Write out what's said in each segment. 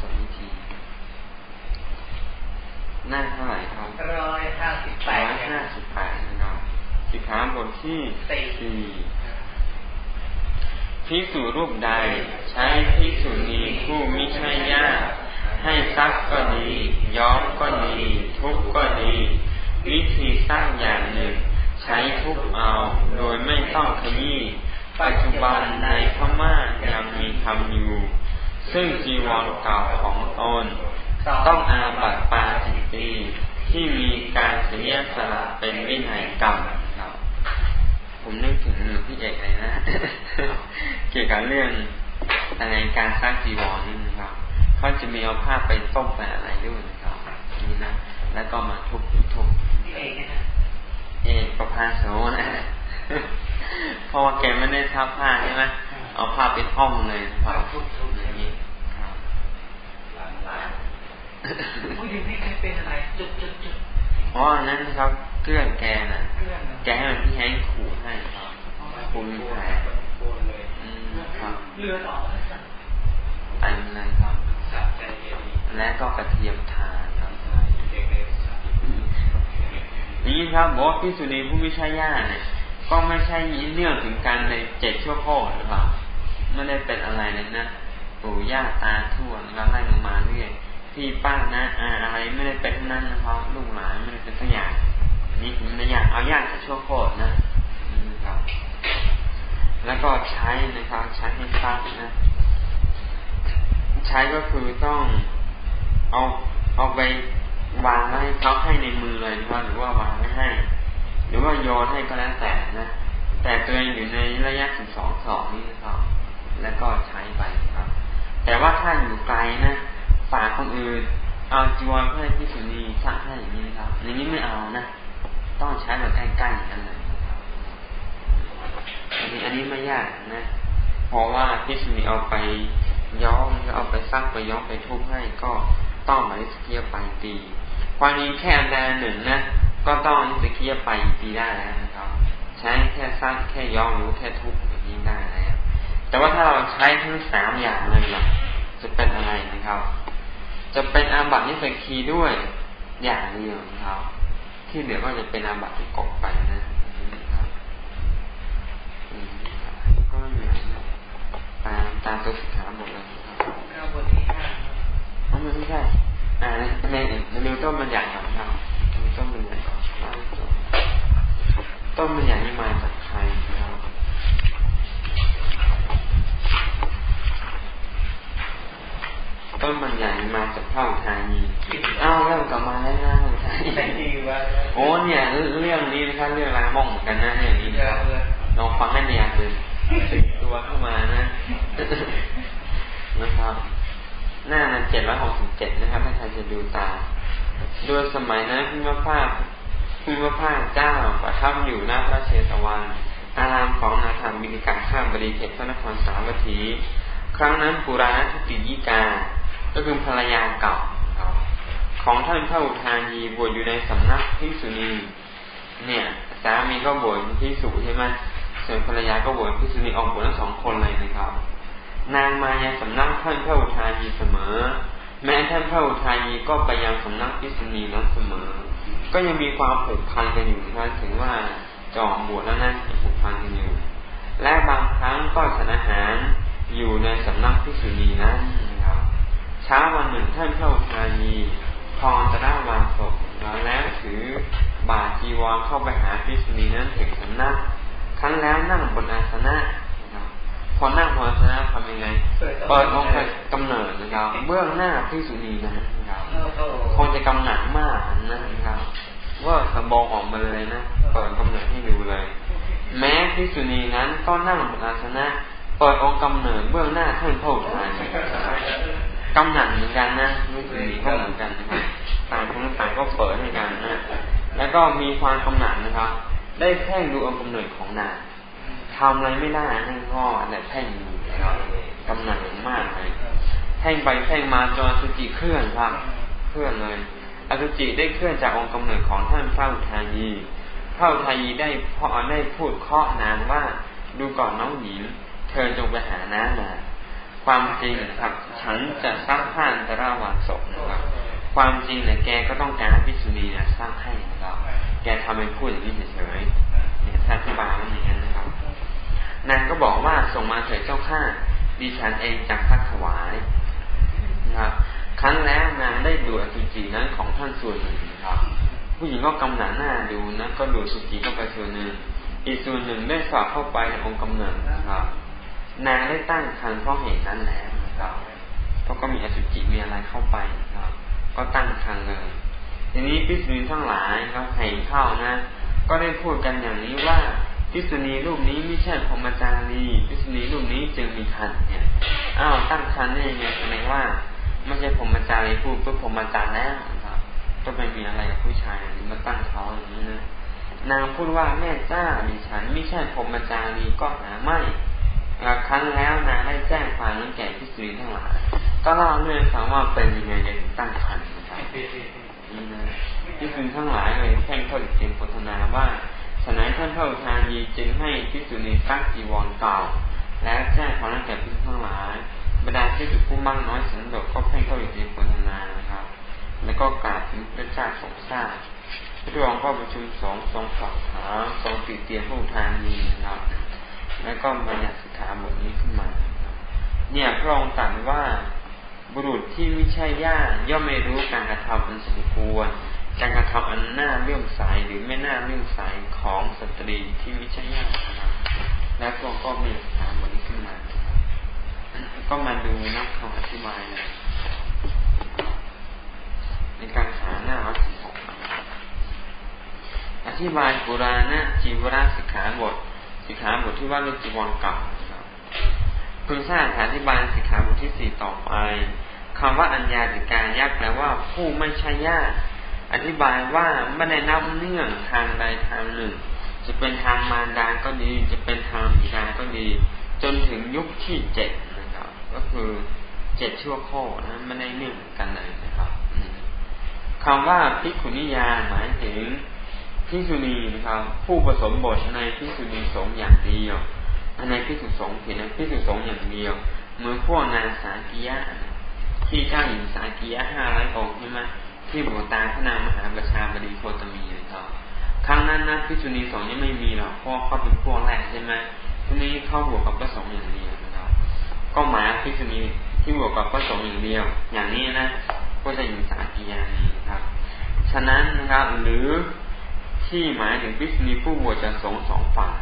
สถวิธี หน้าเท่าไหร่ครับร้อยห้าสิบแปดร้อยห้าสิบแปดนะครับสิขาบทที่สี่พิสูรูปใด ใช้พิสูนีผู้มิใช่ญาติให้ซักก็ดีย้อมก็ดีทุกก็ดี วิธีสร้างอย่างหนึ่ง ใช้ทุกเอา โดยไม่ต้องขยี้ปัจจุบันในพม่ายังมีทำอยู่ ซึ่งจีวรเก่าของตนต้องอาบัตปาจิตตีที่มีการเสียสละเป็นวินัยกรรมครับ ผมนึกถึงพี่เอกเลยนะ เกี่ยวกับเรื่องอะไรการสร้างจีวรนี่นะครับเขาจะมีเอาผ้าไปต้มไปอะไรด้วยนะครับนี่นะแล้วก็มาทุบทุบเอกประพาโสนะเพราะว่าแกไม่ได้ทับผ้าใช่ไหม เอาผ้าไปท่อมเลยครับอย่างนี้ครับผู้หญิงไม่เคยเป็นอะไรจุดจุดจุดอ๋อนั้นครับเกลื่อนแกนะแกให้มันพี่แห้งขู่ให้ครับขู่มีแผลครับเลือดออกเต็มเลยครับและก็กระเทียมทานครับนี่ครับบอกว่าพิสุนีผู้ไม่ใช่ญาติเนี่ยก็ไม่ใช่เนื่องถึงการในเจ็ดชั่วโคตรหรือเปล่า ไม่ได้เป็นอะไรเลยนะปู่ย่าตาทวดแล้วไล่ลงมาเรื่อยพี่ป้านะอาอะไรไม่ได้เป็นนั้นนะครับลูกหลานไม่ได้เป็นตัวอย่างนี่ผมไม่อยากเอาญาติชั่วโคตรนะครับ แล้วก็ใช้นะครับ ใช้ให้ซักนะ ใช้ก็คือต้องเอาเอาไปวางไว้เขาให้ในมือเลยนะครับหรือว่าวางไว้ให้ หรือว่าโยนให้ก็แล้วแต่นะ แต่ตัวเองอยู่ในระยะสิบสองสองนี่นะครับ แล้วก็ใช้ไปครับ แต่ว่าถ้าอยู่ไกลนะฝากคนอื่น เอาจีวรเพื่อที่สุนีสักให้อย่างนี้นะครับอย่างนี้ไม่เอานะ ต้องใช้แบบใกล้ๆอย่างนั้นเลยอันนี้อันนี้ไม่ยากนะ เพราะว่าพิสุนีเอาไปย้อมเอาไปซักไปย้อมไปทุบให้ก็ต้องมาลิสเกียไปตีความนี้แค่อันใดหนึ่งนะก็ต้องนิสกียไปปีได้แล้วนะครับ ใช้แค่สร้างแค่ย้อมหรู้แค่ทุกอย่างนี้ได้แล้ว แต่ว่าถ้าเราใช้ทั้งสามอย่างเลยล่ะจะเป็นอะไรนะครับ จะเป็นอาบัตินิสกีด้วยอย่างเดียวนะครับ ที่เหลือก็จะเป็นอาบัติที่กบไปนะครับก็ไม่มีตามตามตัวสิกขาหมดเลยครับบทที่ห้าไม่ใช่อ่าในในในต้นมันใหญ่ครับต้นมันใหญ่ต้นมันใหญ่นี่มาจากใครครับ ต้นมันใหญ่มาจากพระอุทานีอ้าวเริ่มกลับมาแล้วนะอุทานีโอ้เนี่ยเรื่องนี้นะครับเรื่องรามองเหมือนกันนะเนี่ยนี่ครับลองฟังให้เนี่ยเลยสิตัวเข้ามานะนะครับ หน้านั้นเจ็ดร้อยหกสิบเจ็ดนะครับถ้าใครจะดูตาโดยสมัยนั้นพิมพภาพพิมพภาพเจ้าประทับอยู่หน้าพระเชตวัน อารามของนาธรรมบิการข้ามบริเขตพระนครสาวัตถีครั้งนั้นปุราณทิติยิกา ก็คือภรรยาเก่าของท่านพระอุทานีบวชอยู่ในสำนักพิสุนีเนี่ย สามีก็บวชพิสุใช่ไหมส่วนภรรยาก็บวชพิสุนีออกบวชทั้งสองคนเลยนะครับ นางมายังสำนักท่านพระอุทานีเสมอ แม้ท่านพระอุทัยก็ไปยังสำนักพิษณีนั้นเสมอ ก็ยังมีความผูกพันกันอยู่นะถึงว่าจอมบวชแล้วนะผูกพันกันอยู่ และบางครั้งก็ฉันอาหารอยู่ในสำนักพิษณีนั้นนะ เช้าวันหนึ่งท่านพระอุทัยพรจะได้วางศพแล้วถือบาจีวรเข้าไปหาพิษณีนั้นถึงสำนักครั้งแล้วนั่งบนอาสนะพอนั่งพอชนะทำยังไงเปิดองค์กำเนิดนะครับเบื้องหน้าพิสุนีนะครับคงจะกำหนัดมากนะครับว่าสมบองออกมาเลยนะเปิดกำเนิดให้ดูเลย แม้พิสุนีนั้นก็นั่งบนอาสนะเปิดองค์กำเนิดเบื้องหน้าท่านพระอุทาน กำหนัดเหมือนกันนะพิสุนีก็เหมือนกันนะครับต่างคนต่างก็เปิดให้กันนะ แล้วก็มีความกำหนัดนะครับ ได้แพ่งดูองค์กำเนิดของนางทำอะไรไม่ได้นั่งงอแต่แท่งอยู่กำหนัดมากเลยแท่งไปแท่งมาจนสุจิเคลื่อนครับ เคลื่อนเลยอสุจิได้เคลื่อนจากองค์กำเนิดของท่านพระอุทายีพระอุทายีได้พอได้พูดเคาะนางว่าดูก่อนน้องหญิง เธอจงไปหาน้ามาพ ความจริงครับ ฉันจะซักผ้าแต่ระว่างศพนะครับ ความจริงเนี่ยแกก็ต้องการให้พิษุณีเนี่ยซักให้นะครับ แกทำเป็นพูดอย่างนี้เฉยๆเนี่ยถ้าที่บามันอย่างนี้นนะครับ นางก็บอกว่าส่งมาเถิดเจ้าข้าดิฉันเองจะซักถวายนะครับ ครั้งแล้วนางได้ดูอสุจินั้นของท่านส่วนหนึ่งนะครับ ผู้หญิงก็กำหนัดหน้าดูนะก็ดูสุจิเข้าไปส่วนหนึ่งอีกส่วนหนึ่งได้สอดเข้าไปในองค์กำเนิดนะครับ นางได้ตั้งครรภ์เพราะเหตุนั้นแล้วนะครับเพราะก็มีอสุจิมีอะไรเข้าไปครับ ก็ตั้งครรภ์เลย ทีนี้พิสุนีทั้งหลายครับเห็นเข้านะ ก็ได้พูดกันอย่างนี้ว่าพิสุนีรูปนี้ไม่ใช่พรหมจารีพิสุนีรูปนี้จึงมีคันเนี่ยอ้าวตั้งคันได้ยังไงแสดงว่าไม่ใช่พรหมจารีพูดเพื่อพรหมจารย์แล้วครับก็ไม่มีอะไรกับผู้ชายมาตั้งท้องอย่างนี้นะนางพูดว่าแม่เจ้าดิฉันไม่ใช่พรหมจารีก็หาไม่ ครั้งแล้วนางได้แจ้งความนั้นแก่พิสุนีทั้งหลายก็เล่าเรื่องฟังว่าเป็นยังไงถึงตั้งคันนะครับนี่นพิสุนีทั้งหลายเลยแข่งข้อเตรียมโพธนาว่าฉนัยท่านเท่าทานยีจึงให้พิสุนีซักจีวรเก่า แล้วแจ้งความนั้นแก่พิสุทั้งหลายบรรดาที่สุผู้มั่งน้อยสันโดษก็เพ่งเข้าอยู่ในโพธนานะครับ แล้วก็กราบถึงพระเจ้าสงทราบพระองค์ก็ประชุมสองทรงฝากถามทรงติเตียนผู้ทานยีนะครับ แล้วก็บัญญัสิกขาบทนี้ขึ้นมา เนี่ยพระองค์ตรัสว่าบุรุษที่ไม่ใช่ญาติย่อมไม่รู้การกระทำอันสมควรการกระทำอันน่าเลื่อมใสหรือไม่น่าเลื่อมใสของสตรีที่ไม่ใช่ญาติครับแล้วพระองค์ก็มีสิกขาบทนี้ขึ้นมา ก็มาดูนักคำอธิบายเลยในการหาหน้าวัตถุหกอธิบายปุราณจีวราสิกขาบท สิกขาบทที่ว่าเรื่จีวรเก่าพึงทราบอธิบายสิกขาบทที่สี่ต่อไปคำว่าอัญญาติการยักแปลว่าผู้ไม่ใช่ญาติอธิบายว่าไม่ได้นับเนื่องทางใดทางหนึ่ง จะเป็นทางมารดาก็ดี จะเป็นทางบิดาก็ดี จนถึงยุคที่เจ็ดนะครับ ก็คือเจ็ดชั่วโคนะไม่ได้เนื่องกันเลยนะครับคำว่าพิคุนิยาหมายถึง พิสุณีนะครับ ผู้ผสมบทในพิสุณีสงอย่างเดียวในพิสุสงเห็นในพิสุสงอย่างเดียว เหมือนพวกนางสากียะที่เจ้าหญิงสากียะห้าร้อยองค์ใช่ไหมที่บวตาพระนางมหาประชาบดีโคตมีนะครับครั้งนั้นนะพิสุณีสงยังไม่มีหรอกเพราะเขาเป็นพวกแรกใช่ไหมทีนี้เข้าบวกกับพระสงฆ์อย่างเดียวนะครับก็หมายพิสุณีที่บวกกับพระสงฆ์อย่างเดียว อย่างนี้นะก็จะอยู่สากียานี้ครับ ฉะนั้นนะครับหรือ ที่หมายถึงพิษณีผู้บวชจะสงสองฝ่าย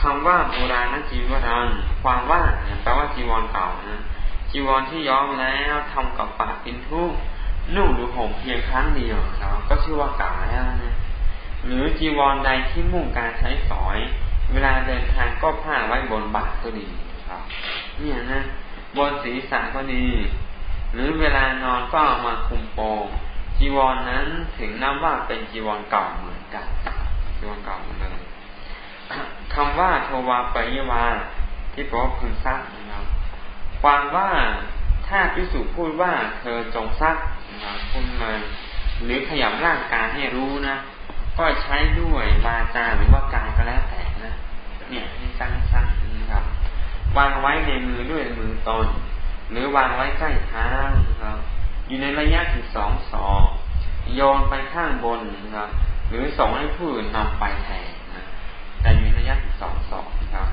คำว่าโบราณจีวรันความว่าแปลว่าจีวรเก่านะจีวรที่ย้อมแล้วทำกับปากเป็นทุกนุ่งหรือห่มเพียงครั้งเดียวครับก็ชื่อว่าเก่าแล้วนะหรือจีวรใดที่มุ่งการใช้สอย เวลาเดินทางก็ผ้าไว้บนบาทก็ดีครับ เนี่ยนะบนศีรษะก็ดี หรือเวลานอนก็เอามาคุมโปง จีวรนนั้นถึงนับว่าเป็นจีวรเก่าเหมือนกันจีวรเก่าเหมือนกันคำว่าโทวาปยวา ที่แปลว่าพึงซักนะครับ ความว่าถ้าพิสูจพูดว่าเธอจงซักนะครับพูดมาหรือขยับร่างกายให้รู้นะ ก็ใช้ด้วยวาจาหรือว่ากายก็แล้วแต่นะ เนี่ยให้ซักซักนะครับ วางไว้ในมือด้วยมือตน หรือวางไว้ใกล้เท้านะครับ อยู่ในระยะถึงสองศอกโยนไปข้างบนนะครับหรือส่งให้ผู้อื่นนำไปแทนนะแต่อยู่ในระยะถึงสองศอกนะครับ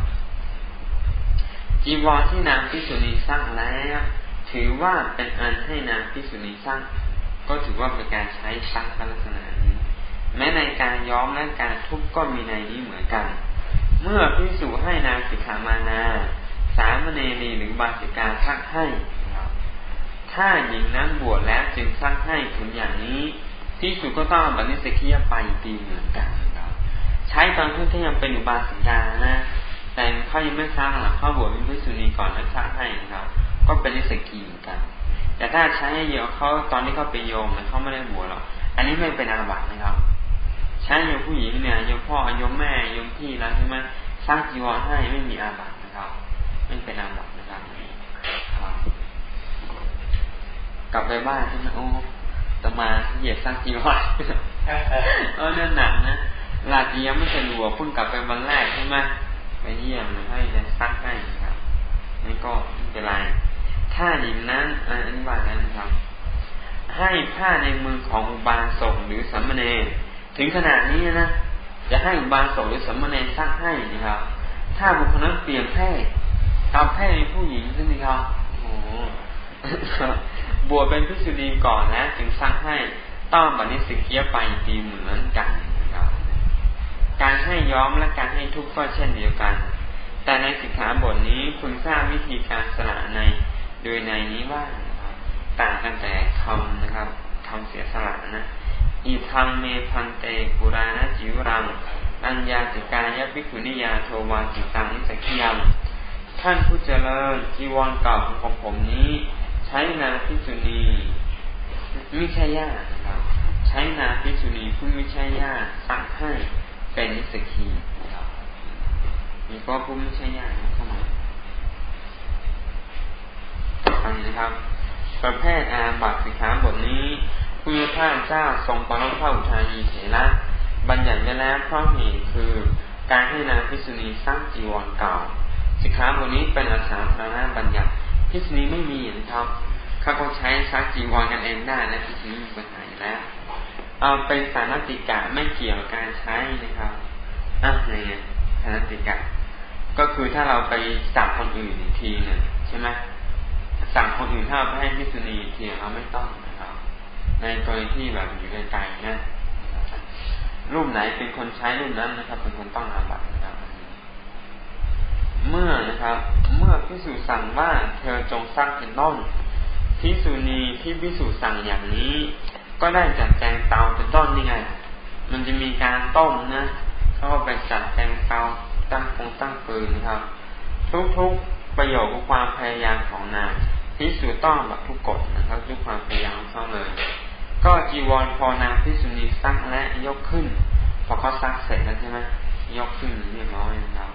จีวรที่นางพิสุณีสร้างแล้วถือว่าเป็นอันให้นางพิสุณีสร้าง ก็ถือว่าเป็นการใช้สร้างลักษณะนี้แม้ในการย้อมและการทุบก็มีในนี้เหมือนกัน เมื่อพิสุให้นางสิกขามานา สามเณรีหรือบาสิกาทักให้ ถ้าหญิงนั้นบวชแล้วจึงสร้างให้ถึงอย่างนี้ที่สุดก็ต้องบันิสกียไปตีเหมือนกันครับ ใช้ตอนที่ยังเป็นอุบาสิกานะ แต่เขายังไม่สร้างหรอกเขาบวชเป็นพิสุนีก่อนแล้วสร้างให้ครับ ก็เป็นนิสกีเหมือนกัน แต่ถ้าใช้ให้เยอะเขาตอนที่เขาเป็นโยมเขาไม่ได้บวชหรอกอันนี้ไม่เป็นอาบัตินะครับ ใช้โยมผู้หญิงเนี่ยโยมพ่อโยมแม่โยมพี่แล้วใช่ไหมสร้างจีวรให้ไม่มีอาบัตินะครับไม่เป็นอาบัติ กลับไปบ้านใช่ไหมโอ้ตมาเหยียดสร้างจีวรเออเนื่อหนักนะลาจียังไม่สะดวกเพิ่งกลับไปวันแรกใช่ไหมไปเยี่ยมให้ซักให้ครับนี่ก็เป็นเป็นไรถ้าหญิงนั้นอันนี้ว่าแล้วนะครับ ให้ผ้าในมือของอุบาสกหรือสัมมาเนถึงขนาดนี้นะจะให้อุบาสกหรือสัมมาเนซักให้นะครับ ถ้าบุคคลนั้นเปลี่ยนแพทย์เอาแพทย์เป็นผู้หญิงใช่ไหมครับโอ้ บวชเป็นพิสุณีก่อนนะจึงซักให้ต้องบันิสิกียไปตีเหมือนกันนะครับการให้ย้อมและการให้ทุกข์ก็เช่นเดียวกัน แต่ในสิกขาบทนี้คุณทราบวิธีการสละในโดยในนี้ว่าต่างกันแต่คำนะครับคำเสียสละนะอีทังเมพันเตปุราณจิวรัง อัญญาจิกายภิกขุนิยาโทวาจิตังนิสักิยังท่านผู้เจริญจีวรเก่าของผมนี้ ช้นาพิจุนีไม่ใช่ญาตินะครับ ใช้นาพิจุนีผู้ไม่ใช่ญาติสั่งให้เป็นนิสกีนะครับมีก็ผู้ไม่ใช่ญาติเข้ามาฟังนะครับ ประเภทอาบัติสิกขาบทนี้ผู้ยท่านเจ้าทรงปรพระอุทายีเถระบัญญัติไว้แล้วเพราะเหตุคือ การให้นางพิษุณีสร้างจีวรเก่าสิกขาบทนี้เป็นอาสาพระนาบัญญัติ พิษณีไม่มีนะครับเขาก็ใช้ซักจีวรกันเองได้นะพิษณีมีปัญหาอยู่แล้วเอาเป็นสารติกะไม่เกี่ยวกับการใช้นะครับอะไงสารติกะ ก็คือถ้าเราไปสั่งคนอื่นอีกทีหนึ่งใช่ไหมสั่งคนอื่นถ้าไปให้พิษณีทีเราไม่ต้องนะครับ ในกรณีที่แบบอยู่ไกลๆนะรูปไหนเป็นคนใช้รูปนั้นนะครับ เป็นคนต้องอาบัตนะครับ เมื่อนะครับ เมื่อพิสูจสั่งว่าเธอจงสร้างเป็นต้นพิสูณีที่พิสูจสั่งอย่างนี้ ก็ได้จัดแจงเตาเป็นต้นนี่ไง มันจะมีการต้มนะเขาไปจัดแจงเตาตั้งคงตั้งปืนนะครับ ทุกๆประโยชน์ความพยายามของนางพิสูจต้องแบบทุกกฎนะครับทุกความพยายามของเขาเลย ก็จีวรพอนางพิสุณีซักและยกขึ้นพอเขาซักเสร็จแล้วใช่ไหมยกขึ้นเรียบร้อยนะครับ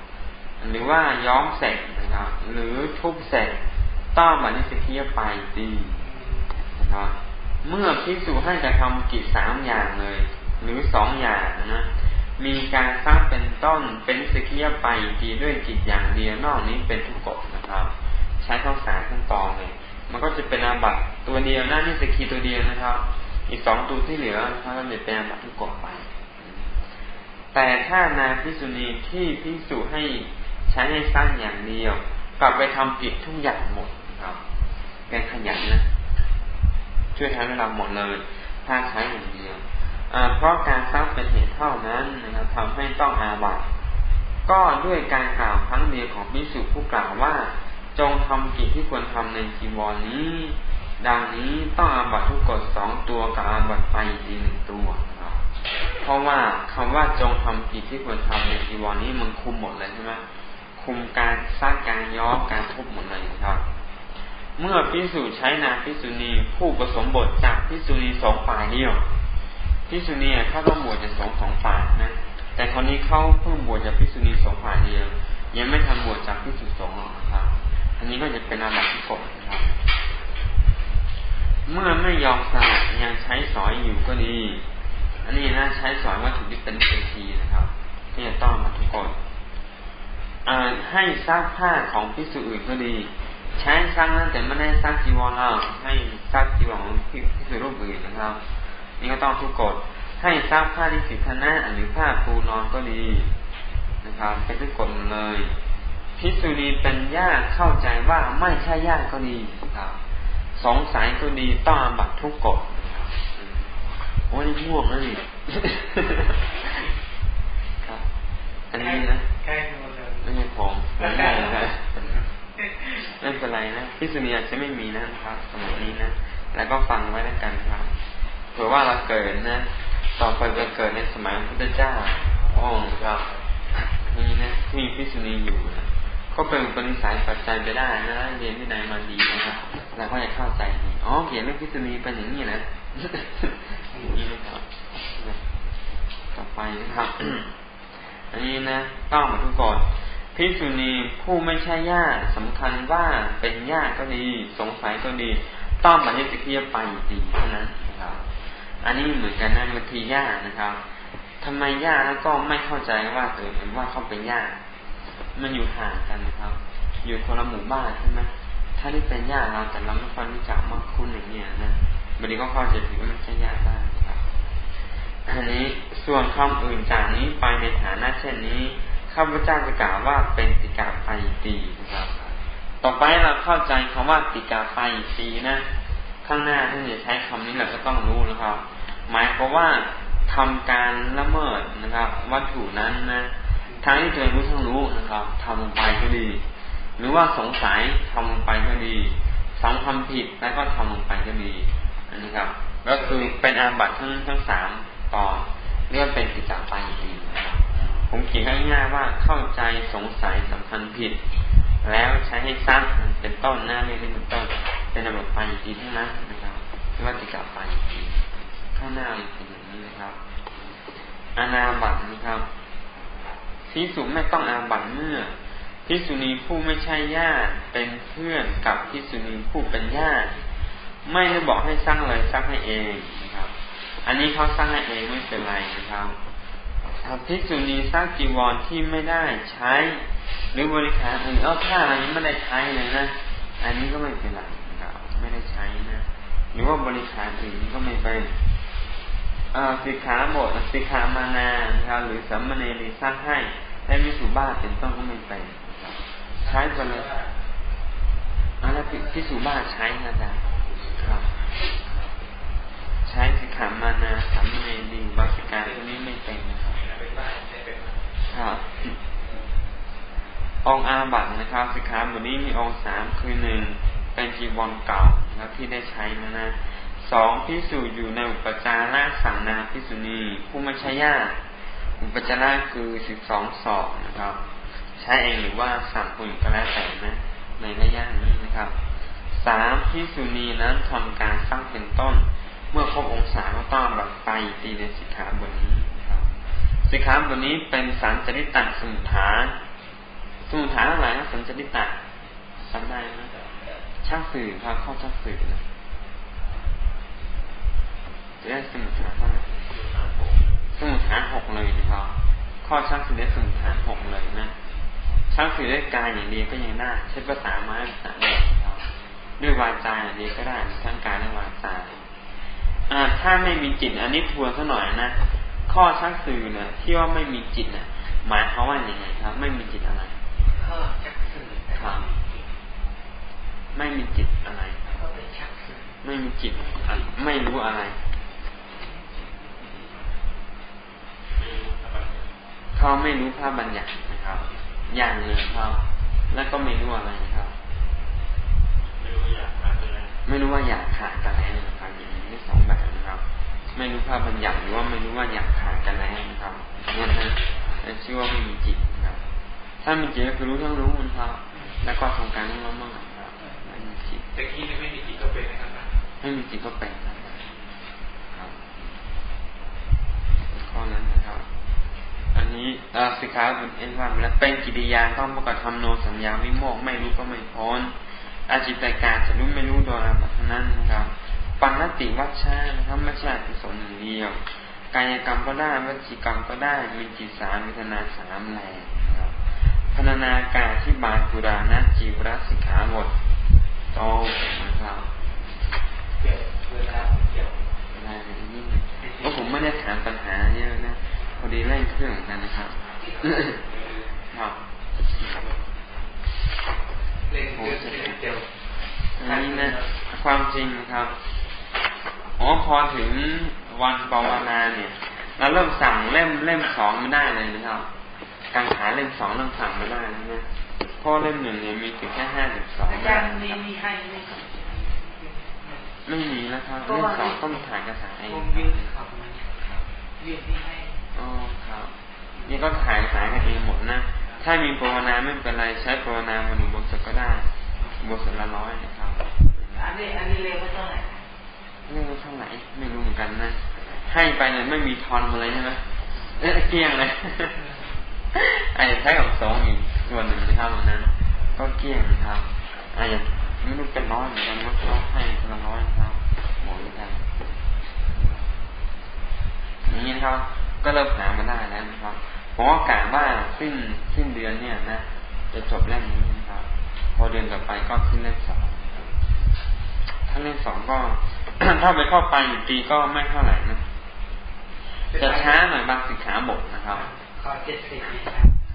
หรือว่าย้อมเสร็จนะครับหรือทุบเสร็จต้องบันิสกียไปตีนะครับเมื่อพิสูจให้กระทำกิจสามอย่างเลย หรือสองอย่างนะมีการซักเป็นต้นเป็นสกียไปตีด้วยกิจอย่างเดียวนอกนี้เป็นทุกกฎนะครับ ใช้ข้าสารขั้นตอนเลยมันก็จะเป็นอาบัตตัวเดียวหน้านิสกีตัวเดียวนะครับ อีกสองตัวที่เหลือเขาจะเป็นอาบัตทุกกฎไป แต่ถ้านาพิสุณีที่พิสูจให้ ใช้ให้สร้างอย่างเดียว กลับไปทำผิดทุกอย่างหมดครับแกขยันนะช่วยทำให้เราหมดเลยถ้าใช้อย่างเดียวเพราะการสร้างเป็นเหตุเท่านั้นนะครับทำให้ต้องอาบัติก็ด้วยการกล่าวครั้งเดียวของพิสุผู้กล่าวว่า จงทำกิจที่ควรทำในจีวรนี้ ดังนี้ต้องอาบัตทุกกฎสองตัวกับอาบัตไปอีกหนึ่งตัวครับเพราะว่าคำว่าจงทำกิจที่ควรทำในจีวรนี้มันคุมหมดเลยใช่ไหม คุมการสร้างการย้อมการทุบหมดเลยครับ เมื่อพิสูจใช้นาพิสุณีผู้ผสมบทจากพิสุณีสองฝ่ายเดียวพิสุณีเขาต้องบวชจะสองสองฝ่ายนะแต่คนนี้เขาเพิ่งบวชจากพิสุณีสองฝ่ายเดียว ยังไม่ทำบวชจากพิสุสองหรอกครับ อันนี้ก็จะเป็นอาบัติที่กฎนะครับ เมื่อไม่ยอมสละยังใช้สอยอยู่ก็ดีอันนี้นะใช้สอยวัตถุที่เป็นเอทีนะครับที่จะต้องมาทุกคน ให้ซักผ้าของพิสุอื่นก็ดี ใช้ซักนั้นแต่ไม่ได้ซักจีวรเราให้ซักจีวรของพิสุรูปอื่นนะครับ นี่ก็ต้องทุกกฎให้ซักผ้าที่สิคณะหรือผ้าปูนอนก็ดีนะครับ เป็นทุกกฎเลยพิสุนีเป็นญาติเข้าใจว่าไม่ใช่ญาติก็ดีครับสองสายก็ดีต้องบัตรทุกกฎโอ้ยง่วงแล้วนี่ครับ อันนี้นะแค่ ไม่ใช่ผมไม่ใช่นะไม่เป็นไรนะพิสุนีอาจจะไม่มีนะครับสมัยนี้นะแล้วก็ฟังไว้แล้วกันครับเผื่อว่าเราเกิดนะต่อไปจะเกิดในสมัยพระพุทธเจ้าพระองค์ครับนี่นะมีพิสุนีอยู่นะก็เป็นปณิสัยปัจจัยไปได้นะเรียนวินัยมาดีนะครับเราก็จะเข้าใจดีอ๋อเขียนเรื่องพิษณีเป็นอย่างนี้นะอย่างนี้นะครับต่อไปนะครับ อันนี้นะต้องมาทุกค นพิษุณีผู้ไม่ใช่ญาติสำคัญว่าเป็นญาติก็ดี สงสัยก็ดี ต้องปฏิสิทธิไปดีเท่านั้นนะครับ อันนี้เหมือนกันนะบางทีญาตินะครับทำไมญาติแล้วก็ไม่เข้าใจว่าเออว่าเขาเป็นญาติมันอยู่ห่างกันนะครับ อยู่คนละหมู่บ้านใช่ไหมถ้าได้เป็นญาติเราแต่เราไม่ค่อยรู้จักมากคุ้นอย่างเนี้ยนะบางทีก็เข้าใจถือว่ามันใช่ญาติได้ครับ อันนี้ส่วนคำอื่นจากนี้ไปในฐานะเช่นนี้ ข้าพเจ้าจะกล่าวว่าเป็นติกาไปตีนะครับ ต่อไปเราเข้าใจคำว่าติกาไปตีนะ ข้างหน้าที่จะใช้คำนี้เราก็ต้องรู้นะครับ หมายความว่าทำการละเมิดนะครับ วัตถุนั้นนะทั้งที่ตัวเองรู้ทั้งรู้นะครับทำลงไปก็ดี หรือว่าสงสัยทำลงไปก็ดีสังคำผิดแล้วก็ทำลงไปก็ดีอันนี้ครับ ก็คือเป็นอาบัตทั้งทั้งสามตอนเรียกเป็นกิจจาไปอีกนะครับ ผมเขียนง่ายๆว่าเข้าใจสงสัยสำคัญผิด แล้วใช้ให้ซักเป็นต้นหน้าเรียกเป็นต้น เป็นระบบไปอีกทั้งนั้นนะครับเรียกว่ากิจจาไปอีกทีข้างหน้าเป็นอย่างนี้นะครับ อาณาบัตนะครับพิสุไม่ต้องอาบัตเมื่อพิสุณีผู้ไม่ใช่ญาติเป็นเพื่อนกับพิสุณีผู้เป็นญาติไม่ได้บอกให้สร้างเลยสร้างให้เองนะครับ อันนี้เขาสร้างให้เองไม่เป็นไรนะครับ ถ้าพิสุณีสร้างจีวรที่ไม่ได้ใช้ หรือบริการอื่นเอาผ้าอะไรนี้ไม่ได้ใช้เลยนะ อันนี้ก็ไม่เป็นไรครับไม่ได้ใช้นะ หรือว่าบริการอื่นก็ไม่เป็นสิกขาบทสิกขามานานะครับหรือสัมมเนรีสร้างให้ได้มิสุบ้าเป็นต้นก็ไม่เป็นใช้ไปเลยอะไรพิสุบ้าใช้นะจ๊ะครับใช้สิกขามานาสัมมเนรีบาสิการพวกนี้ไม่เป็นนะครับ ครับองอาบัตนะครับสิกขาบทนี้มีองสามคือหนึ่งเป็นจีวรเก่าแล้วที่ได้ใช้นะนะสองพิสูจอยู่ในอุปจาระสังนาพิสุณีผู้ไม่ใช่ญาติอุปจาระคือสิบสองศอกนะครับ ใช้เองหรือว่าสั่งคนอื่นก็แล้วแต่นะในระยะนี้นะครับสามพิสุณีนั้นทำการสร้างเป็นต้น เมื่อครบองศาก็ต้องบัตไปตีในสิกขาบทนี้ สิกขาบทนี้เป็นสังจริตตสมุทฐานสมุทฐานอะไรนะสังจริตตจำได้ไหมชักสื่อครับข้อชักสื่อนะจะได้สมุทฐานเท่าไหร่สมุทฐานหกเลยนะครับข้อชักสื่อได้สมุทฐานหกเลยนะชักสื่อได้กายอย่างเดียวก็ยังได้ใช้ภาษาไม้ภาษาเดียวครับด้วยวาจาอย่างเดียวก็ได้ทั้งกายและวาจาอ่าถ้าไม่มีจิตอันนี้ทวนซะหน่อยนะ ข้อชักสื่อเนี่ยที่ว่าไม่มีจิตน่ะหมายเขาว่าอย่างไงครับ ไม่มีจิตอะไรข้อชักสื่อครับไม่มีจิตอะไรก็เป็นชักสื่อไม่มีจิตไม่รู้อะไรเขาไม่รู้ภาพบัญญัตินะครับ อย่างหนึ่งครับ แล้วก็ไม่รู้อะไรครับ ไม่รู้ว่าอยากขาดกันแล้วไม่รู้ว่าอยากขาดกันแล้วนะครับอย่างนี้สองแบบนะครับ ไม่รู้ภาพบัญญัติหรือว่าไม่รู้ว่าอยากขาดกันแล้วนะครับนั่นนะชื่อว่าไม่มีจิตนะครับ ถ้ามีจิตก็คือรู้ทั้งรู้นะครับ แล้วก็ทำการทั้งละเมิดครับไม่มีจิตแต่ที่ไม่มีจิตก็เป็นนะครับไม่มีจิตก็เป็นครับข้อนั้นนะครับ อันนี้สิกขาบทเอ็นว่าแล้วเป็นกิริยาต้องประกอบทำโนสัญญาวิโมกไม่รู้ก็ไม่พ้นอาจิตการจะรู้ไม่รู้โดยอาบัตนั้นนะครับ ปัณติวัชชานะครับไม่ใช่กุศลอย่างเดียว กายกรรมก็ได้วจีกรรมก็ได้มีจิตสามวิทนาสามแรงนะครับพนานาการที่บาตุรานะจีวรสิกขาบทโตนะครับเกี่ยวเวลาเกี่ยวอะไรนี่เพราะผมไม่ได้ถามปัญหาเยอะนะพอดีเล่นเครื่องกันนะครับครับเล่นเครื่องเดียวอันนี้นะความจริงครับ อ๋อพอถึงวันปวนาเนี่ย เราเริ่มสั่งเล่มเล่มสองไม่ได้เลยนะครับการขายเล่มสองเริ่มสั่งไม่ได้แล้วนะเพราะเล่มหนึ่งเนี่ยมีถึงแค่ห้าสิบสองอาจารย์มีมีให้ไหมไม่มีแล้วครับเล่มสองต้องถ่ายกระสายเองยืนครับยืนที่ให้อ๋อครับ นี่ก็ถ่ายสายกันเองหมดนะ ถ้ามีภาวนาไม่เป็นไรใช้ภาวนามาหนึ่งบทสก็ได้บทสละร้อยนะครับ อันนี้อันนี้เรียกว่าเท่าไหร่ เรียกว่าเท่าไหร่ไม่รู้เหมือนกันนะให้ไปเนี่ยไม่มีทอนมาเลยใช่ไหมเอ๊ะเกี้ยงเลยไอ้ใช้กับสองอีกส่วนหนึ่งนะครับวันนั้นก็เกี้ยงนะครับไอ้ไม่รู้เป็นร้อยเหมือนกันว่าเขาให้คนละร้อยนะครับหมดเหมือนกันอย่างนี้นะครับ ก็เริ่มหามาได้แล้วนะครับผมว่ากะว่าสิ้นสิ้นเดือนเนี่ยนะจะจบเล่มนี้นะครับ พอเดือนต่อไปก็ขึ้นเล่มสองาเล่มสองก็ ถ้าไปเข้าไปอยู่ปีก็ไม่เท่าไหร่นะจะช้าหน่อยบางสิกขาบทนะครับขอเจ็ดสิบ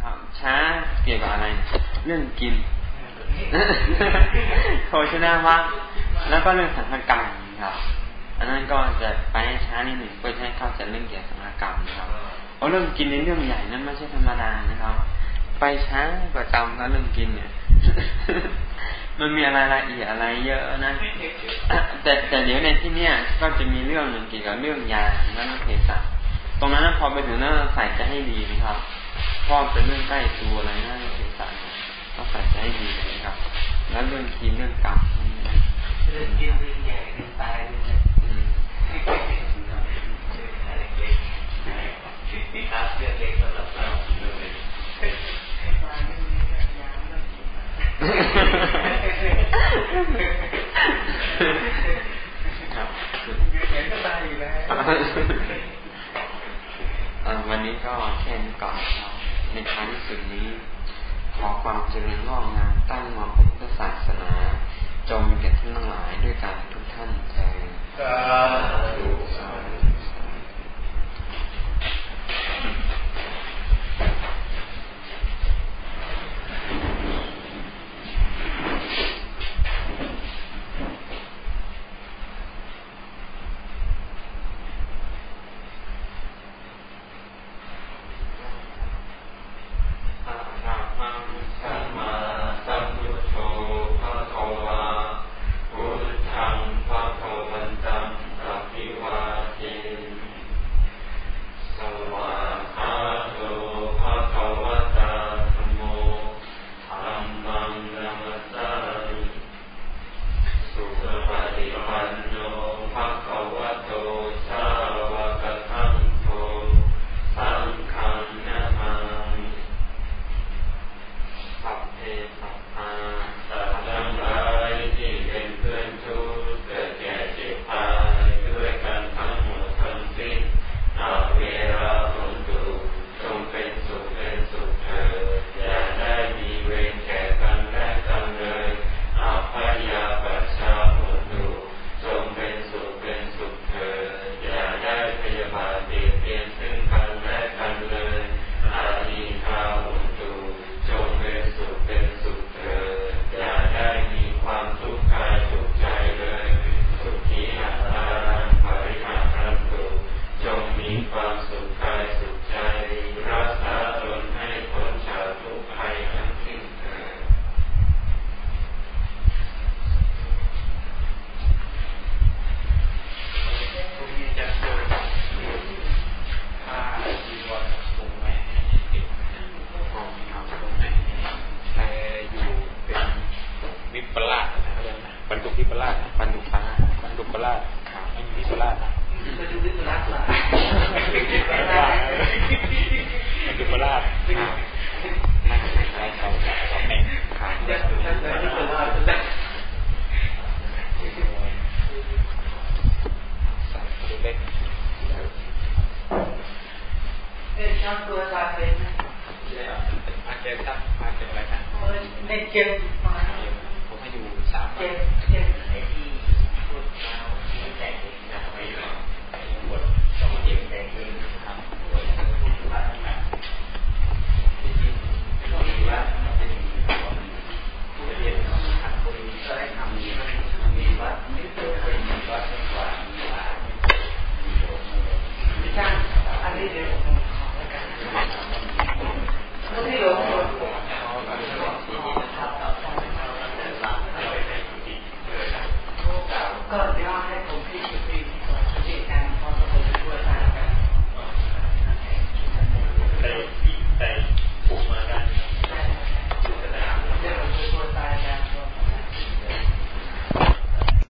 ครับช้าเกี่ยวกับอะไร เรื่องกินโภชนาวังแล้วก็เรื่องสังฆกรรมครับอันนั้นก็จะไปให้ช้านิดหนึ่งเพื่อให้เข้าใจเรื่องเกี่ยวกับสังฆกรรมนะครับเพราะเรื่องกินในเรื่องใหญ่นั้นไม่ใช่ธรรมดานะครับ ไปช้าประจำก็เรื่องกินเนี่ย มันมีอะไรละเอียดอะไรเยอะนะ แต่แต่เดี๋ยวในที่เนี้ยก็จะมีเรื่องหนึ่งเกี่ยวกับเรื่องยาและเรื่องเภสัชตรงนั้นพอไปถึงนั้นใส่ใจให้ดีนะครับเพราะเป็นเรื่องใกล้ตัวอะไรนะเภสัชต้องใส่ใจให้ดีนะครับ แล้วเรื่องกินเรื่องกรรมเรื่องกินเรื่องใหญ่เรื่องตายเรื่องครับเรื่องเล็กสำหรับเรา เรื่องเล็กครับเห็นก็ตายอยู่แล้ววันนี้ก็แค่นี้ก่อนครับในท้ายที่สุดนี้ ขอความเจริญงอกงามตั้งมาพระพุทธศาสนา จงมีแก่ท่านทั้งหลายด้วยการทุกท่านเถิดอันนี้